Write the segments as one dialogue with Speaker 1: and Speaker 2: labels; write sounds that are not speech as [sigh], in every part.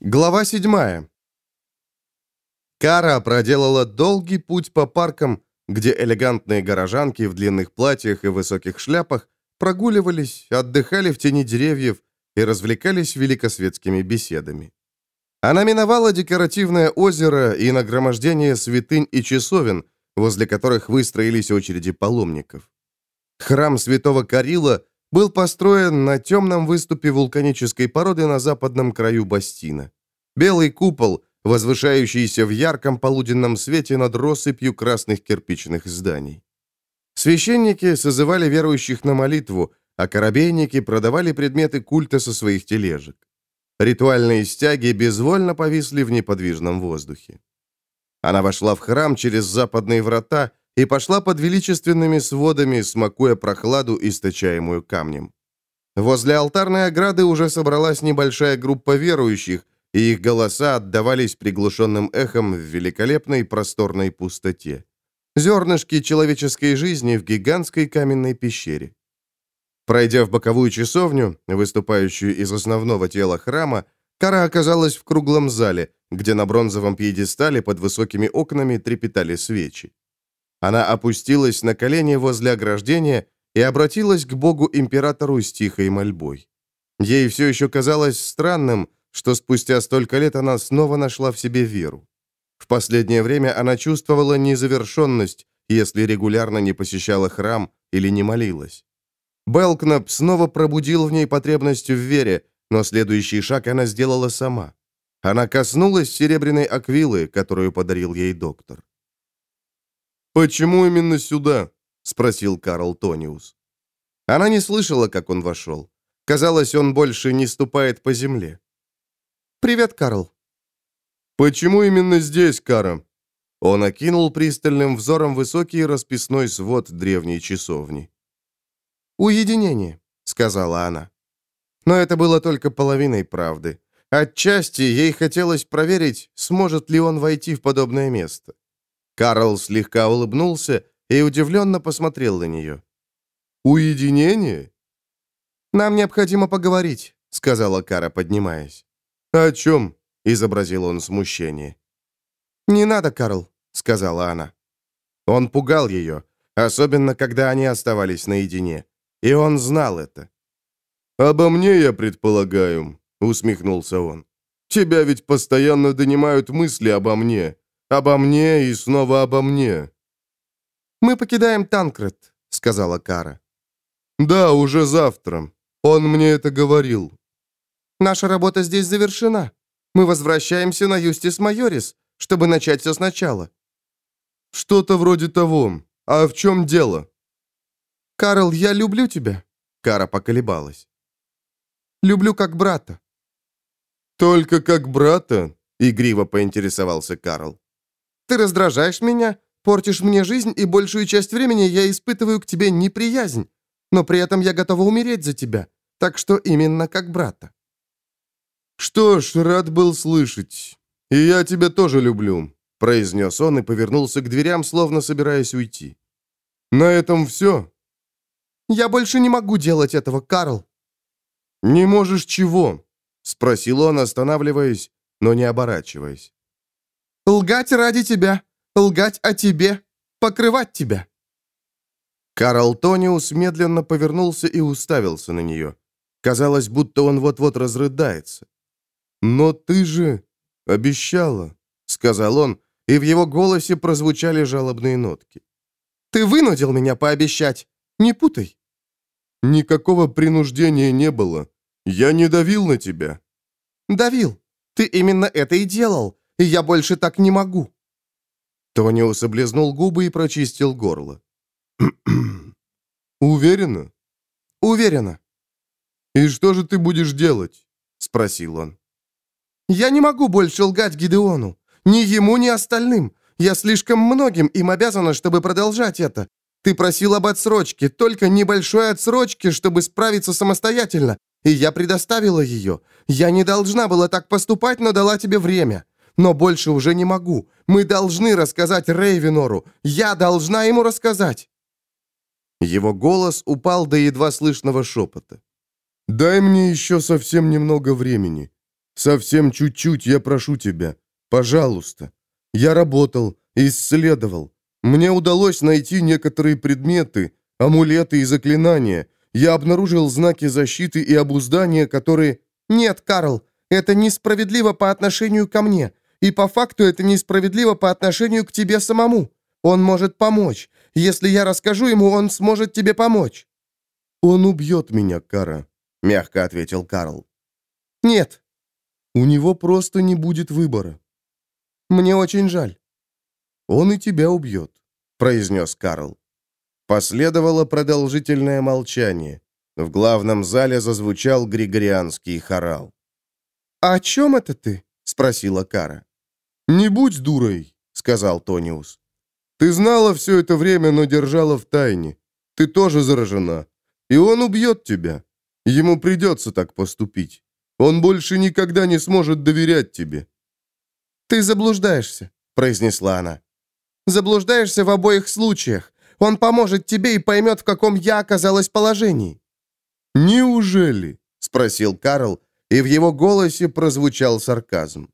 Speaker 1: Глава 7. Кара проделала долгий путь по паркам, где элегантные горожанки в длинных платьях и высоких шляпах прогуливались, отдыхали в тени деревьев и развлекались великосветскими беседами. Она миновала декоративное озеро и нагромождение святынь и часовен, возле которых выстроились очереди паломников. Храм святого Карила был построен на темном выступе вулканической породы на западном краю Бастина. Белый купол, возвышающийся в ярком полуденном свете над россыпью красных кирпичных зданий. Священники созывали верующих на молитву, а корабейники продавали предметы культа со своих тележек. Ритуальные стяги безвольно повисли в неподвижном воздухе. Она вошла в храм через западные врата и пошла под величественными сводами, смакуя прохладу, источаемую камнем. Возле алтарной ограды уже собралась небольшая группа верующих, и их голоса отдавались приглушенным эхом в великолепной просторной пустоте. Зернышки человеческой жизни в гигантской каменной пещере. Пройдя в боковую часовню, выступающую из основного тела храма, Кара оказалась в круглом зале, где на бронзовом пьедестале под высокими окнами трепетали свечи. Она опустилась на колени возле ограждения и обратилась к богу-императору с тихой мольбой. Ей все еще казалось странным, что спустя столько лет она снова нашла в себе веру. В последнее время она чувствовала незавершенность, если регулярно не посещала храм или не молилась. Белкнап снова пробудил в ней потребность в вере, но следующий шаг она сделала сама. Она коснулась серебряной аквилы, которую подарил ей доктор.
Speaker 2: «Почему именно сюда?» — спросил Карл Тониус.
Speaker 1: Она не слышала, как он вошел. Казалось, он больше не ступает по земле. «Привет, Карл».
Speaker 2: «Почему именно здесь, Кара?»
Speaker 1: Он окинул пристальным взором высокий расписной свод древней часовни. «Уединение», — сказала она. Но это было только половиной правды. Отчасти ей хотелось проверить, сможет ли он войти в подобное место. Карл слегка улыбнулся и удивленно посмотрел на нее.
Speaker 2: «Уединение?»
Speaker 1: «Нам необходимо поговорить», — сказала Кара, поднимаясь.
Speaker 2: «О чем?»
Speaker 1: — изобразил он смущение. «Не надо, Карл», — сказала она. Он пугал ее, особенно когда они оставались наедине. И он знал это.
Speaker 2: «Обо мне, я предполагаю», — усмехнулся он. «Тебя ведь постоянно донимают мысли обо мне. Обо мне и снова обо мне».
Speaker 1: «Мы покидаем Танкред», — сказала Кара.
Speaker 2: «Да, уже завтра. Он мне это говорил».
Speaker 1: Наша работа здесь завершена. Мы возвращаемся на Юстис Майорис, чтобы начать все сначала».
Speaker 2: «Что-то вроде того. А в чем дело?»
Speaker 1: «Карл, я люблю тебя». Кара поколебалась. «Люблю как брата».
Speaker 2: «Только как брата?» — игриво поинтересовался Карл.
Speaker 1: «Ты раздражаешь меня, портишь мне жизнь, и большую часть времени я испытываю к тебе неприязнь, но при этом я готова умереть за тебя, так что именно как брата».
Speaker 2: «Что ж, рад был слышать. И я тебя тоже люблю», — произнес он и повернулся к дверям, словно собираясь уйти. «На этом все».
Speaker 1: «Я больше не могу делать этого, Карл».
Speaker 2: «Не можешь чего?» — спросил он, останавливаясь, но не оборачиваясь.
Speaker 1: «Лгать ради тебя, лгать о тебе, покрывать тебя». Карл Тониус медленно повернулся и уставился на нее. Казалось, будто он вот-вот разрыдается.
Speaker 2: «Но ты же обещала», — сказал он, и в его голосе прозвучали жалобные нотки.
Speaker 1: «Ты вынудил меня пообещать. Не путай».
Speaker 2: «Никакого принуждения не было. Я не давил на тебя».
Speaker 1: «Давил. Ты именно это и делал, я больше так не могу».
Speaker 2: Тониус облизнул губы и прочистил горло. [clears throat] «Уверена?»
Speaker 1: «Уверена».
Speaker 2: «И что же ты будешь делать?» — спросил он.
Speaker 1: Я не могу больше лгать Гидеону. Ни ему, ни остальным. Я слишком многим им обязана, чтобы продолжать это. Ты просил об отсрочке, только небольшой отсрочке, чтобы справиться самостоятельно. И я предоставила ее. Я не должна была так поступать, но дала тебе время. Но больше уже не могу. Мы должны рассказать Рейвенору. Я должна ему рассказать. Его голос упал до едва слышного шепота.
Speaker 2: «Дай мне еще совсем немного времени. Совсем чуть-чуть, я прошу тебя. Пожалуйста. Я работал, исследовал. Мне удалось найти некоторые предметы, амулеты и заклинания. Я обнаружил знаки защиты и обуздания, которые...
Speaker 3: Нет, Карл, это несправедливо по отношению ко мне. И по факту это несправедливо по отношению к тебе самому. Он может помочь. Если я расскажу ему, он сможет тебе помочь».
Speaker 2: «Он убьет меня, Кара», — мягко ответил Карл.
Speaker 3: «Нет».
Speaker 2: «У него просто не будет выбора».
Speaker 3: «Мне очень жаль».
Speaker 2: «Он и тебя убьет», — произнес Карл. Последовало продолжительное молчание. В главном зале зазвучал григорианский хорал.
Speaker 3: «А «О чем это ты?» — спросила Кара.
Speaker 2: «Не будь дурой», — сказал Тониус. «Ты знала все это время, но держала в тайне. Ты тоже заражена. И он убьет тебя. Ему придется так поступить. Он больше никогда не сможет доверять тебе».
Speaker 3: «Ты заблуждаешься», — произнесла она. «Заблуждаешься в обоих случаях. Он поможет тебе и поймет, в каком я оказалась положении».
Speaker 2: «Неужели?» — спросил Карл, и в его голосе прозвучал сарказм.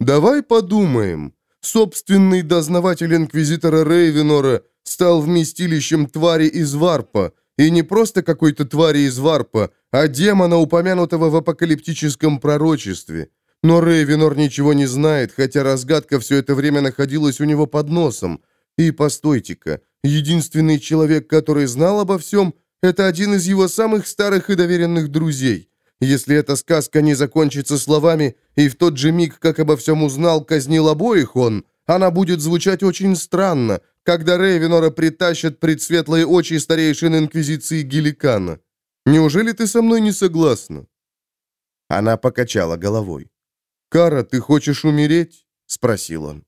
Speaker 2: «Давай подумаем. Собственный дознаватель инквизитора Рейвенора стал вместилищем твари из Варпа, и не просто какой-то твари из Варпа, а демона, упомянутого в апокалиптическом пророчестве. Но Рейвенор ничего не знает, хотя разгадка все это время находилась у него под носом. И постойте-ка, единственный человек, который знал обо всем, это один из его самых старых и доверенных друзей. Если эта сказка не закончится словами «и в тот же миг, как обо всем узнал, казнил обоих он», она будет звучать очень странно, когда Рейвенора притащат пред светлые очи старейшин Инквизиции Геликана. Неужели ты со мной не согласна?» Она покачала головой. «Кара, ты хочешь умереть?» — спросил он.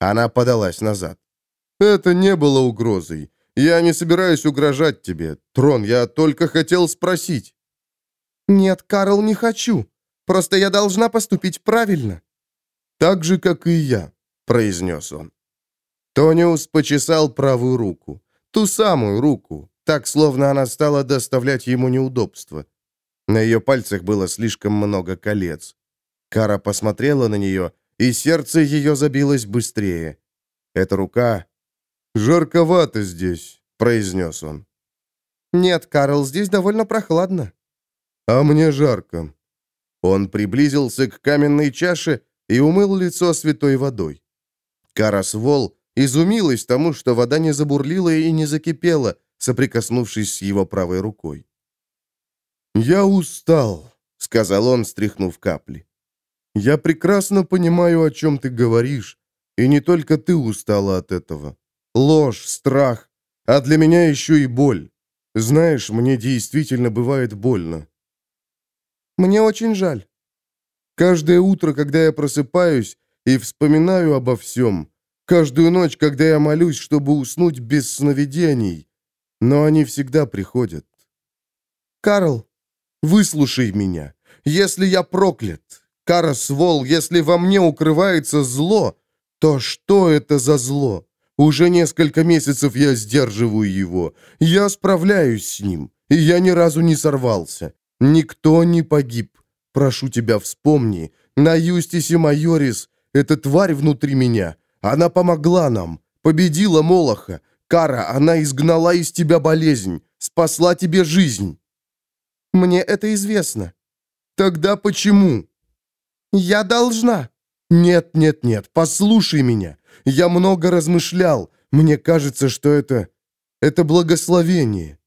Speaker 2: Она подалась назад. «Это не было угрозой. Я не собираюсь угрожать тебе. Трон, я только хотел спросить».
Speaker 3: «Нет, Карл, не хочу. Просто я должна поступить правильно».
Speaker 2: «Так же, как и я», — произнес он. Тониус почесал правую руку. Ту самую руку, так, словно она стала доставлять ему неудобства. На ее пальцах было слишком много колец. Кара посмотрела на нее, и сердце ее забилось быстрее. Эта рука... «Жарковато здесь», — произнес он.
Speaker 3: «Нет, Карл, здесь довольно прохладно».
Speaker 2: «А мне жарко». Он приблизился к каменной чаше и умыл лицо святой водой. Карасвол изумилась тому, что вода не забурлила и не закипела, соприкоснувшись с его правой рукой. «Я устал», — сказал он, стряхнув капли. «Я прекрасно понимаю, о чем ты говоришь, и не только ты устала от этого. Ложь, страх, а для меня еще и боль. Знаешь, мне действительно бывает больно.
Speaker 3: Мне очень жаль.
Speaker 2: Каждое утро, когда я просыпаюсь и вспоминаю обо всем, каждую ночь, когда я молюсь, чтобы уснуть без сновидений, но они всегда приходят.
Speaker 3: Карл,
Speaker 2: выслушай меня. Если я проклят, Кара свол, если во мне укрывается зло, то что это за зло? Уже несколько месяцев я сдерживаю его. Я справляюсь с ним, и я ни разу не сорвался. Никто не погиб. Прошу тебя, вспомни. На Юстисе Майорис эта тварь внутри меня. Она помогла нам, победила Молоха. Кара, она изгнала из тебя болезнь, спасла тебе жизнь.
Speaker 3: Мне это известно.
Speaker 2: Тогда почему?
Speaker 3: Я должна.
Speaker 2: Нет, нет, нет, послушай меня. Я много размышлял. Мне кажется, что это... Это благословение.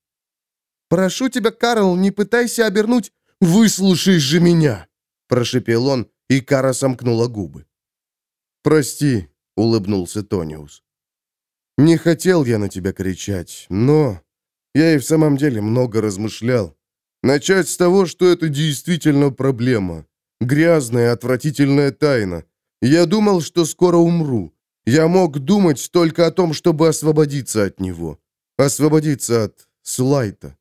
Speaker 3: «Прошу тебя, Карл, не пытайся обернуть...»
Speaker 2: «Выслушай же меня!» Прошипел он, и Кара сомкнула губы. «Прости», — улыбнулся Тониус. «Не хотел я на тебя кричать, но я и в самом деле много размышлял. Начать с того, что это действительно проблема. Грязная, отвратительная тайна. Я думал, что скоро умру. Я мог думать только о том, чтобы освободиться от него. Освободиться от Слайта.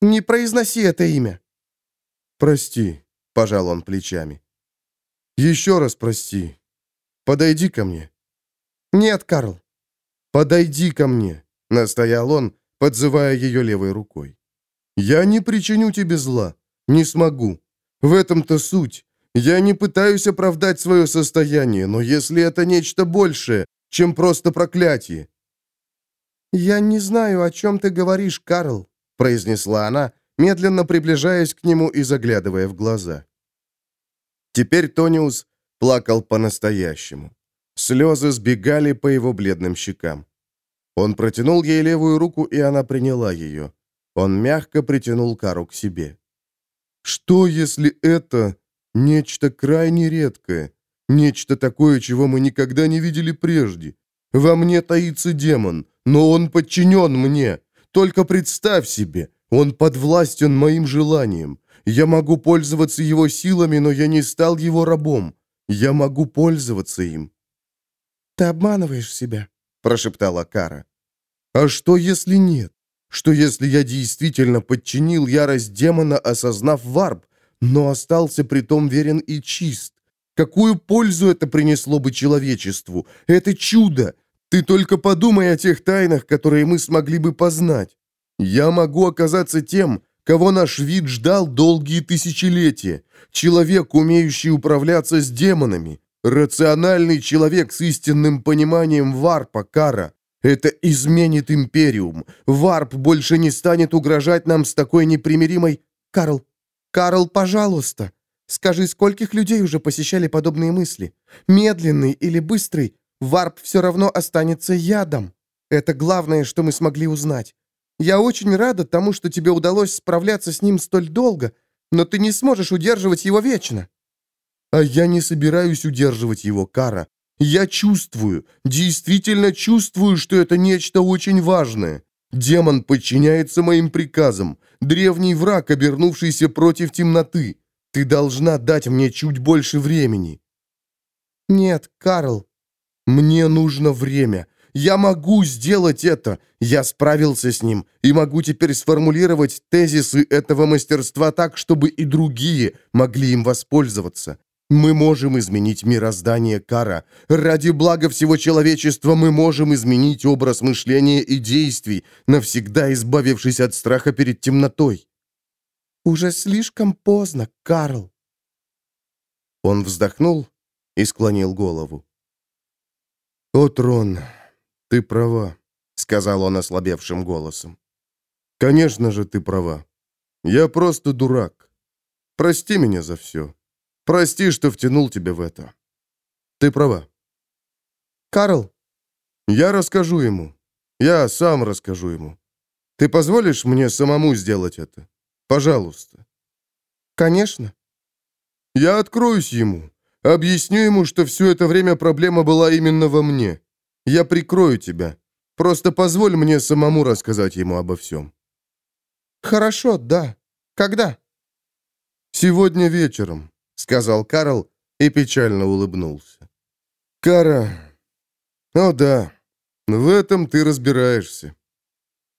Speaker 3: «Не произноси это имя».
Speaker 2: «Прости», — пожал он плечами. «Еще раз прости. Подойди ко мне».
Speaker 3: «Нет, Карл».
Speaker 2: «Подойди ко мне», — настоял он, подзывая ее левой рукой. «Я не причиню тебе зла. Не смогу. В этом-то суть. Я не пытаюсь оправдать свое состояние, но если это нечто большее, чем просто проклятие...»
Speaker 3: «Я не знаю, о чем ты говоришь, Карл», — произнесла она, медленно приближаясь к нему и заглядывая в глаза.
Speaker 2: Теперь Тониус плакал по-настоящему. Слезы сбегали по его бледным щекам. Он протянул ей левую руку, и она приняла ее. Он мягко притянул Кару к себе. «Что, если это нечто крайне редкое? Нечто такое, чего мы никогда не видели прежде? Во мне таится демон, но он подчинен мне. Только представь себе, он подвластен моим желаниям. Я могу пользоваться его силами, но я не стал его рабом. Я могу пользоваться им».
Speaker 3: «Ты обманываешь себя», — прошептала Кара.
Speaker 2: «А что, если нет? Что, если я действительно подчинил ярость демона, осознав варп, но остался притом верен и чист? Какую пользу это принесло бы человечеству? Это чудо! Ты только подумай о тех тайнах, которые мы смогли бы познать. Я могу оказаться тем, кого наш вид ждал долгие тысячелетия. Человек, умеющий управляться с демонами. Рациональный человек с истинным пониманием варпа, Кара. Это изменит Империум. Варп больше не станет угрожать нам с такой непримиримой...
Speaker 3: Карл, Карл, пожалуйста, скажи, скольких людей уже посещали подобные мысли? Медленный или быстрый, варп все равно останется ядом. Это главное, что мы смогли узнать. Я очень рада тому, что тебе удалось справляться с ним столь долго, но ты не сможешь удерживать его вечно».
Speaker 2: «А я не собираюсь удерживать его, Кара. Я чувствую, действительно чувствую, что это нечто очень важное. Демон подчиняется моим приказам. Древний враг, обернувшийся против темноты. Ты должна дать мне чуть больше времени».
Speaker 3: «Нет, Карл».
Speaker 2: «Мне нужно время. Я могу сделать это. Я справился с ним и могу теперь сформулировать тезисы этого мастерства так, чтобы и другие могли им воспользоваться. Мы можем изменить мироздание Кара. Ради блага всего человечества мы можем изменить образ мышления и действий, навсегда избавившись от страха перед темнотой.
Speaker 3: Уже слишком поздно, Карл.
Speaker 2: Он вздохнул и склонил голову. «О, Трон, ты права», — сказал он ослабевшим голосом. «Конечно же, ты права. Я просто дурак. Прости меня за все». Прости, что втянул тебя в это. Ты права.
Speaker 3: Карл.
Speaker 2: Я расскажу ему. Я сам расскажу ему. Ты позволишь мне самому сделать это? Пожалуйста.
Speaker 3: Конечно.
Speaker 2: Я откроюсь ему. Объясню ему, что все это время проблема была именно во мне. Я прикрою тебя. Просто позволь мне самому рассказать ему обо всем.
Speaker 3: Хорошо, да. Когда?
Speaker 2: Сегодня вечером сказал Карл и печально улыбнулся. «Кара, о да, в этом ты разбираешься».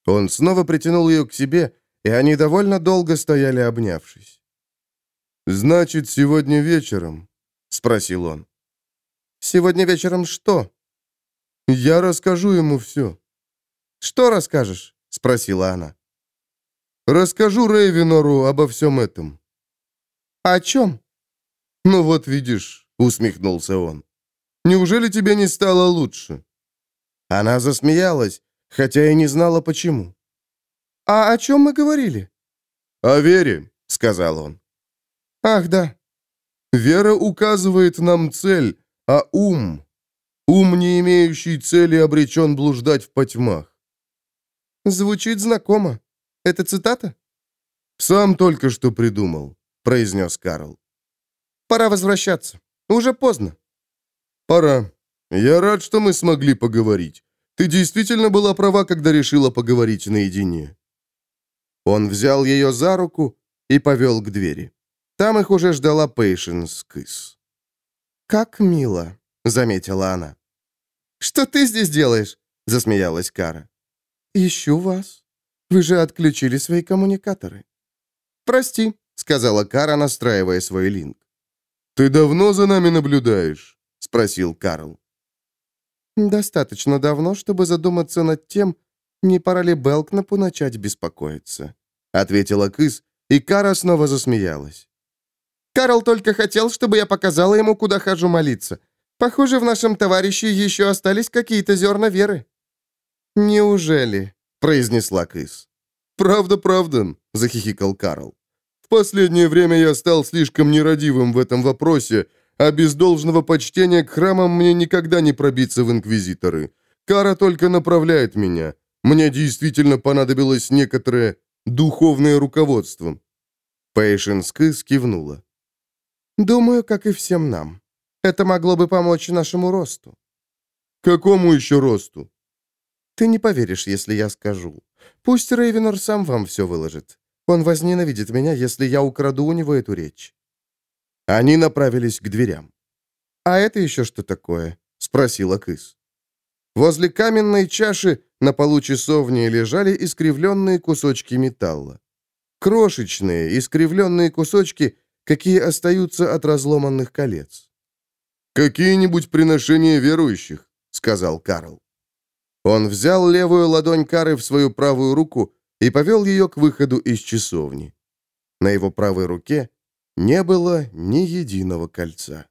Speaker 2: Он снова притянул ее к себе, и они довольно долго стояли, обнявшись. «Значит, сегодня вечером?» — спросил он.
Speaker 3: «Сегодня вечером что?»
Speaker 2: «Я расскажу ему все».
Speaker 3: «Что расскажешь?» — спросила она.
Speaker 2: «Расскажу Рейвенору обо всем этом».
Speaker 3: «О чем?»
Speaker 2: «Ну вот видишь», — усмехнулся он. «Неужели тебе не стало лучше?» Она засмеялась, хотя и не знала почему.
Speaker 3: «А о чем мы говорили?»
Speaker 2: «О вере», — сказал он.
Speaker 3: «Ах, да».
Speaker 2: «Вера указывает нам цель, а ум... Ум, не имеющий цели, обречен блуждать в потьмах».
Speaker 3: «Звучит знакомо. Это цитата?»
Speaker 2: «Сам только что придумал», — произнес Карл.
Speaker 3: Пора возвращаться. Уже поздно».
Speaker 2: «Пора. Я рад, что мы смогли поговорить. Ты действительно была права, когда решила поговорить наедине». Он взял ее за руку и повел к двери. Там их уже ждала Пейшенс Кыс.
Speaker 3: «Как мило», — заметила она. «Что ты здесь делаешь?» — засмеялась Кара. «Ищу вас. Вы же отключили свои коммуникаторы».
Speaker 2: «Прости», — сказала Кара, настраивая свой линк. «Ты давно за нами наблюдаешь?» — спросил Карл.
Speaker 3: «Достаточно давно, чтобы задуматься над тем, не пора ли Белкнапу начать беспокоиться», —
Speaker 2: ответила Кыс, и Кара снова засмеялась.
Speaker 3: Карл только хотел, чтобы я показала ему, куда хожу молиться. Похоже, в нашем товарище еще остались какие-то зерна веры». «Неужели?» — произнесла Кыс.
Speaker 2: «Правда, правда», — захихикал Карл. «В последнее время я стал слишком нерадивым в этом вопросе, а без должного почтения к храмам мне никогда не пробиться в инквизиторы. Кара только направляет меня. Мне действительно понадобилось некоторое духовное руководство».
Speaker 1: Пейшенс Кыс кивнула.
Speaker 3: «Думаю, как и всем нам. Это могло бы помочь нашему росту».
Speaker 2: «Какому еще росту?»
Speaker 3: «Ты не поверишь, если я скажу. Пусть Рейвенор сам вам все выложит. Он возненавидит меня, если я украду у него эту речь».
Speaker 1: Они направились к дверям.
Speaker 3: «А это еще что такое?» — спросила Кыс.
Speaker 1: Возле каменной чаши на полу часовни лежали искривленные кусочки металла. Крошечные, искривленные кусочки, какие остаются от разломанных колец.
Speaker 2: «Какие-нибудь приношения верующих», — сказал Карл.
Speaker 1: Он взял левую ладонь Кары в свою правую руку и повел ее к выходу из часовни. На его правой руке не было ни единого кольца.